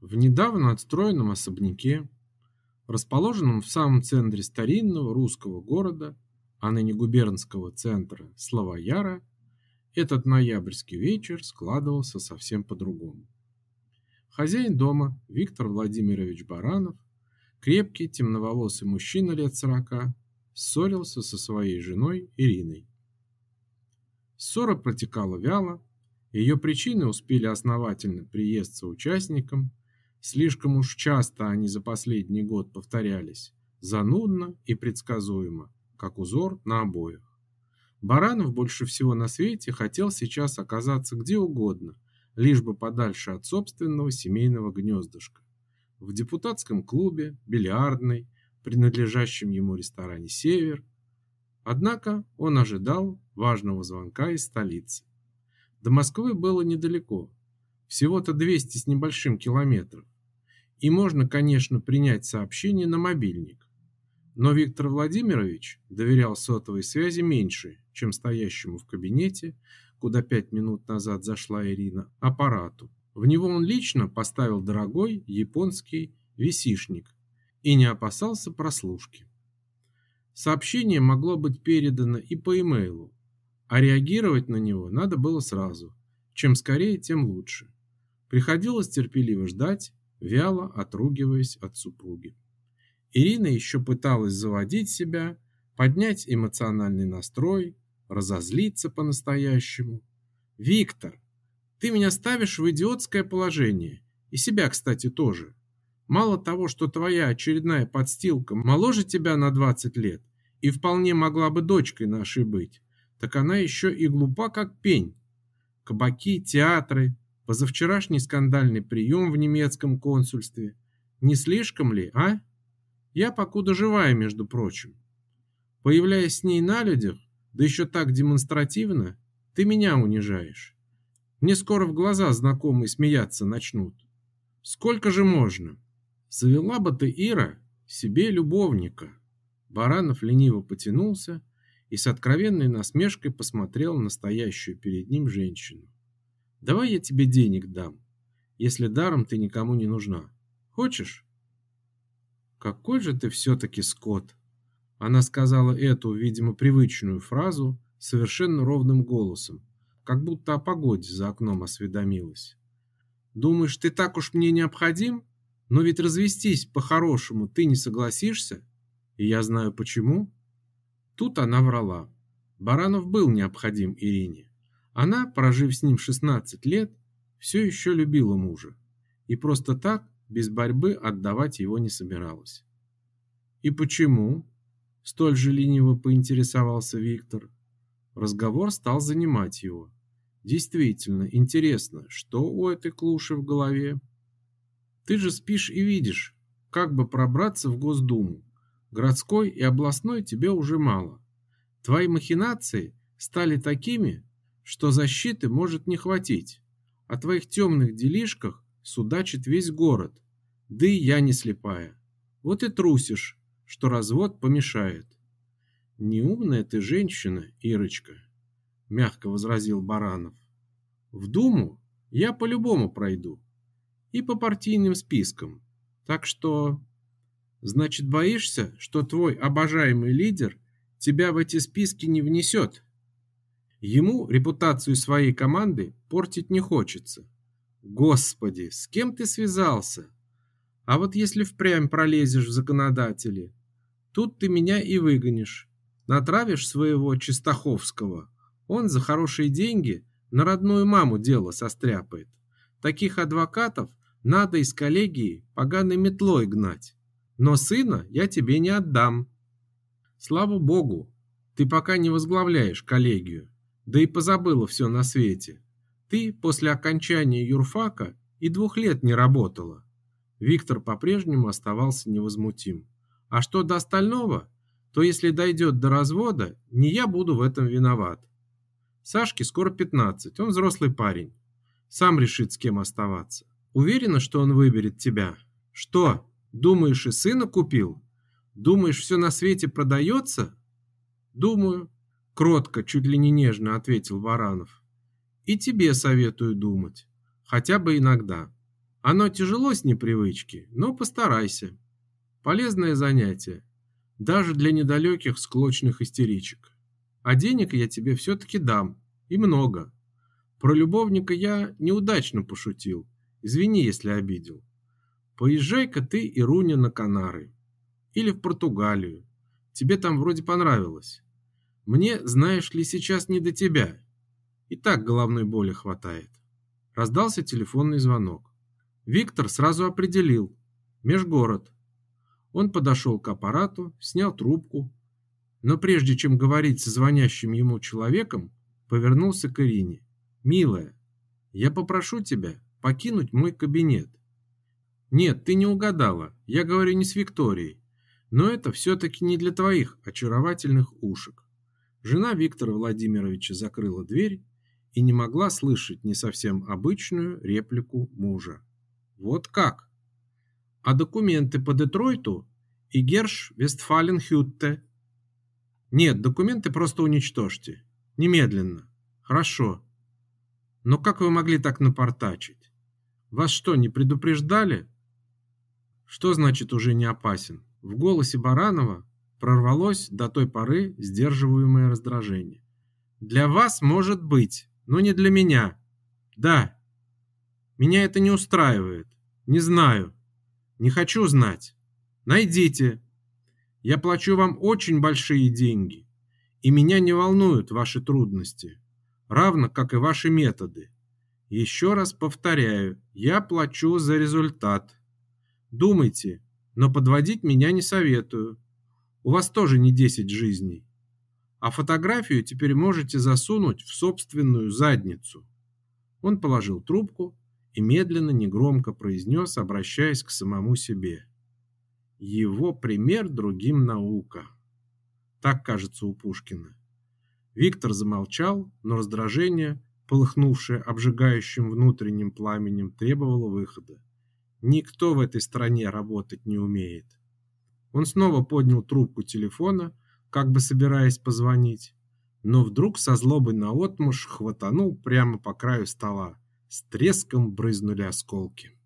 В недавно отстроенном особняке, расположенном в самом центре старинного русского города, а ныне губернского центра Славояра, этот ноябрьский вечер складывался совсем по-другому. Хозяин дома, Виктор Владимирович Баранов, крепкий темноволосый мужчина лет сорока, ссорился со своей женой Ириной. Ссора протекала вяло, ее причины успели основательно приесться участникам, слишком уж часто они за последний год повторялись, занудно и предсказуемо, как узор на обоях. Баранов больше всего на свете хотел сейчас оказаться где угодно, лишь бы подальше от собственного семейного гнездышка. В депутатском клубе, бильярдной, принадлежащем ему ресторане «Север». Однако он ожидал важного звонка из столицы. До Москвы было недалеко, всего-то 200 с небольшим километров. И можно, конечно, принять сообщение на мобильник. Но Виктор Владимирович доверял сотовой связи меньше, чем стоящему в кабинете, куда пять минут назад зашла Ирина, аппарату. В него он лично поставил дорогой японский висишник и не опасался прослушки. Сообщение могло быть передано и по имейлу, а реагировать на него надо было сразу. Чем скорее, тем лучше. Приходилось терпеливо ждать, вяло отругиваясь от супруги. Ирина еще пыталась заводить себя, поднять эмоциональный настрой, разозлиться по-настоящему. «Виктор, ты меня ставишь в идиотское положение. И себя, кстати, тоже. Мало того, что твоя очередная подстилка моложе тебя на 20 лет и вполне могла бы дочкой нашей быть, так она еще и глупа, как пень. Кабаки, театры, позавчерашний скандальный прием в немецком консульстве. Не слишком ли, а? Я покуда живая, между прочим. Появляясь с ней на людях, да еще так демонстративно, ты меня унижаешь. Мне скоро в глаза знакомые смеяться начнут. Сколько же можно? Завела бы ты, Ира, себе любовника. Баранов лениво потянулся и с откровенной насмешкой посмотрел на стоящую перед ним женщину. «Давай я тебе денег дам, если даром ты никому не нужна. Хочешь?» «Какой же ты все-таки скот!» Она сказала эту, видимо, привычную фразу совершенно ровным голосом, как будто о погоде за окном осведомилась. «Думаешь, ты так уж мне необходим? Но ведь развестись по-хорошему ты не согласишься, и я знаю почему». Тут она врала. Баранов был необходим Ирине. Она, прожив с ним 16 лет, все еще любила мужа. И просто так, без борьбы, отдавать его не собиралась. «И почему?» – столь же лениво поинтересовался Виктор. Разговор стал занимать его. Действительно, интересно, что у этой клуши в голове? Ты же спишь и видишь, как бы пробраться в Госдуму. Городской и областной тебе уже мало. Твои махинации стали такими, что защиты может не хватить. О твоих темных делишках судачит весь город. Да и я не слепая. Вот и трусишь, что развод помешает. Неумная ты женщина, Ирочка, мягко возразил Баранов. В Думу я по-любому пройду. И по партийным спискам. Так что Значит, боишься, что твой обожаемый лидер тебя в эти списки не внесет? Ему репутацию своей команды портить не хочется. Господи, с кем ты связался? А вот если впрямь пролезешь в законодатели, тут ты меня и выгонишь. Натравишь своего Чистаховского, он за хорошие деньги на родную маму дело состряпает. Таких адвокатов надо из коллегии поганой метлой гнать. Но сына я тебе не отдам. Слава богу, ты пока не возглавляешь коллегию, да и позабыла все на свете. Ты после окончания юрфака и двух лет не работала. Виктор по-прежнему оставался невозмутим. А что до остального, то если дойдет до развода, не я буду в этом виноват. Сашке скоро 15, он взрослый парень. Сам решит, с кем оставаться. Уверена, что он выберет тебя? Что? Думаешь, и сына купил? Думаешь, все на свете продается? Думаю, кротко, чуть ли не нежно ответил Варанов. И тебе советую думать, хотя бы иногда. Оно тяжело с непривычки, но постарайся. Полезное занятие, даже для недалеких склочных истеричек. А денег я тебе все-таки дам, и много. Про любовника я неудачно пошутил, извини, если обидел. Поезжай-ка ты и Руня на Канары. Или в Португалию. Тебе там вроде понравилось. Мне, знаешь ли, сейчас не до тебя. И так головной боли хватает. Раздался телефонный звонок. Виктор сразу определил. Межгород. Он подошел к аппарату, снял трубку, но прежде чем говорить со звонящим ему человеком, повернулся к Ирине. «Милая, я попрошу тебя покинуть мой кабинет. Нет, ты не угадала, я говорю не с Викторией, но это все-таки не для твоих очаровательных ушек. Жена Виктора Владимировича закрыла дверь и не могла слышать не совсем обычную реплику мужа. Вот как? А документы по Детройту и Герш Вестфаленхютте? Нет, документы просто уничтожьте. Немедленно. Хорошо. Но как вы могли так напортачить? Вас что, не предупреждали? Что значит уже не опасен? В голосе Баранова прорвалось до той поры сдерживаемое раздражение. Для вас может быть, но не для меня. Да. Меня это не устраивает. Не знаю. Не хочу знать. Найдите. Я плачу вам очень большие деньги, и меня не волнуют ваши трудности, равно как и ваши методы. Еще раз повторяю, я плачу за результат. Думайте, но подводить меня не советую. У вас тоже не 10 жизней. А фотографию теперь можете засунуть в собственную задницу. Он положил трубку и медленно, негромко произнес, обращаясь к самому себе. Его пример другим наука. Так кажется у Пушкина. Виктор замолчал, но раздражение, полыхнувшее обжигающим внутренним пламенем, требовало выхода. Никто в этой стране работать не умеет. Он снова поднял трубку телефона, как бы собираясь позвонить, но вдруг со злобой наотмашь хватанул прямо по краю стола. С треском брызнули осколки.